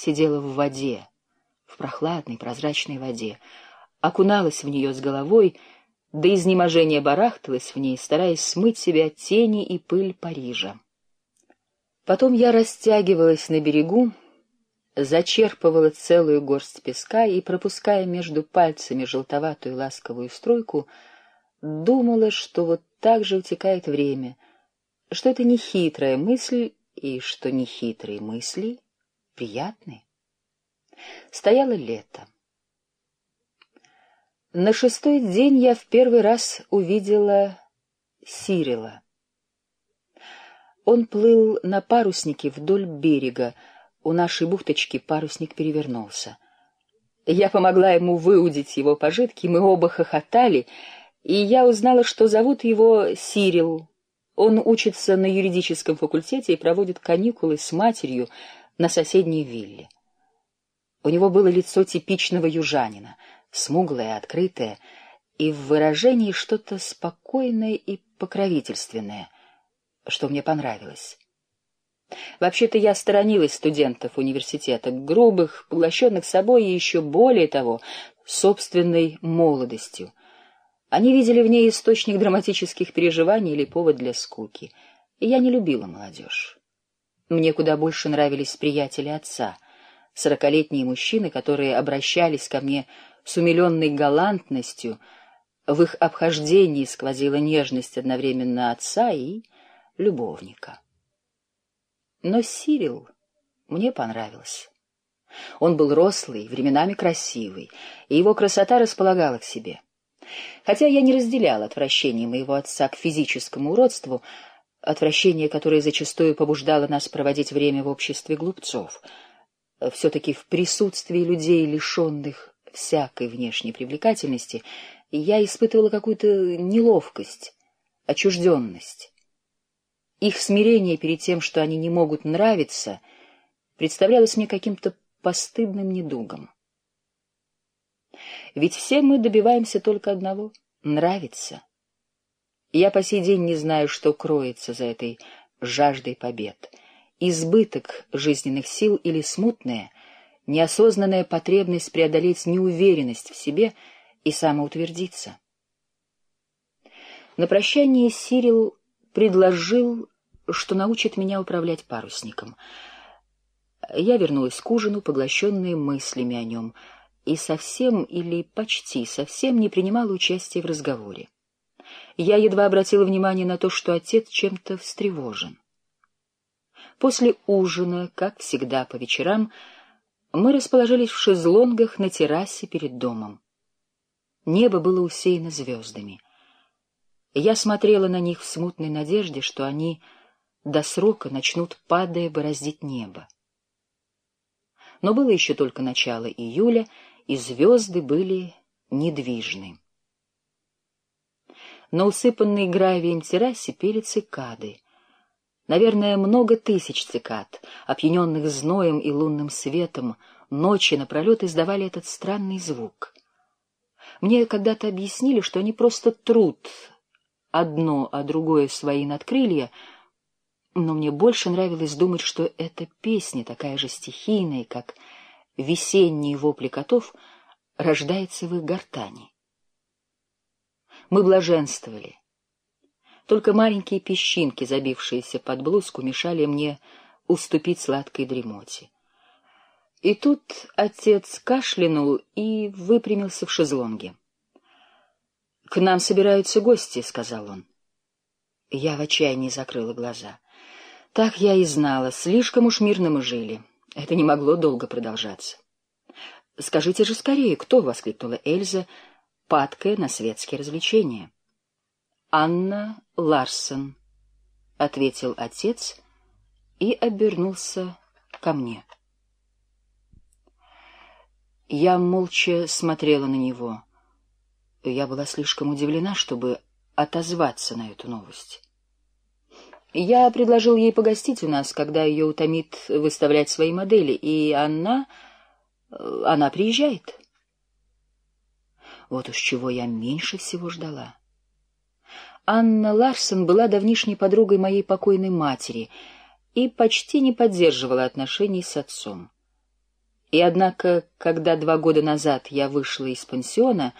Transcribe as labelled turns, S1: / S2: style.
S1: сидела в воде, в прохладной прозрачной воде, окуналась в нее с головой, до изнеможения барахталась в ней, стараясь смыть себя тени и пыль Парижа. Потом я растягивалась на берегу, зачерпывала целую горсть песка и, пропуская между пальцами желтоватую ласковую струйку, думала, что вот так же утекает время, что это не хитрая мысль и что нехитрые мысли приятны. Стояло лето. На шестой день я в первый раз увидела Сирила. Он плыл на паруснике вдоль берега. У нашей бухточки парусник перевернулся. Я помогла ему выудить его пожитки, мы оба хохотали, и я узнала, что зовут его Сирил. Он учится на юридическом факультете и проводит каникулы с матерью на соседней вилле. У него было лицо типичного южанина — смуглая, открытая, и в выражении что-то спокойное и покровительственное, что мне понравилось. Вообще-то я сторонилась студентов университета, грубых, поглощенных собой и еще более того, собственной молодостью. Они видели в ней источник драматических переживаний или повод для скуки. И я не любила молодежь. Мне куда больше нравились приятели отца, сорокалетние мужчины, которые обращались ко мне с умиленной галантностью, в их обхождении сквозила нежность одновременно отца и любовника. Но Сирил мне понравился. Он был рослый, временами красивый, и его красота располагала к себе. Хотя я не разделял отвращение моего отца к физическому уродству, отвращение, которое зачастую побуждало нас проводить время в обществе глупцов, все-таки в присутствии людей, лишенных всякой внешней привлекательности, я испытывала какую-то неловкость, отчужденность. Их смирение перед тем, что они не могут нравиться, представлялось мне каким-то постыдным недугом. Ведь все мы добиваемся только одного — нравиться. Я по сей день не знаю, что кроется за этой жаждой побед. Избыток жизненных сил или смутное — неосознанная потребность преодолеть неуверенность в себе и самоутвердиться. На прощание Сирил предложил, что научит меня управлять парусником. Я вернулась к ужину, поглощенная мыслями о нем, и совсем или почти совсем не принимала участия в разговоре. Я едва обратила внимание на то, что отец чем-то встревожен. После ужина, как всегда по вечерам, мы расположились в шезлонгах на террасе перед домом. Небо было усеяно звездами. Я смотрела на них в смутной надежде, что они до срока начнут, падая, бороздить небо. Но было еще только начало июля, и звезды были недвижны. На усыпанной гравием террасе пели цикады — Наверное, много тысяч цикад, опьяненных зноем и лунным светом, ночи напролет издавали этот странный звук. Мне когда-то объяснили, что они просто трут одно, а другое свои надкрылья, но мне больше нравилось думать, что эта песня, такая же стихийная, как весенние вопли котов, рождается в их гортани. Мы блаженствовали, только маленькие песчинки, забившиеся под блузку, мешали мне уступить сладкой дремоте. И тут отец кашлянул и выпрямился в шезлонге. — К нам собираются гости, — сказал он. Я в отчаянии закрыла глаза. Так я и знала, слишком уж мирно мы жили. Это не могло долго продолжаться. — Скажите же скорее, кто? — воскликнула Эльза, падкая на светские развлечения. — Анна Ларсен, — ответил отец и обернулся ко мне. Я молча смотрела на него. Я была слишком удивлена, чтобы отозваться на эту новость. Я предложил ей погостить у нас, когда ее утомит выставлять свои модели, и она... она приезжает. Вот уж чего я меньше всего ждала. Анна Ларсен была давнишней подругой моей покойной матери и почти не поддерживала отношений с отцом. И однако, когда два года назад я вышла из пансиона,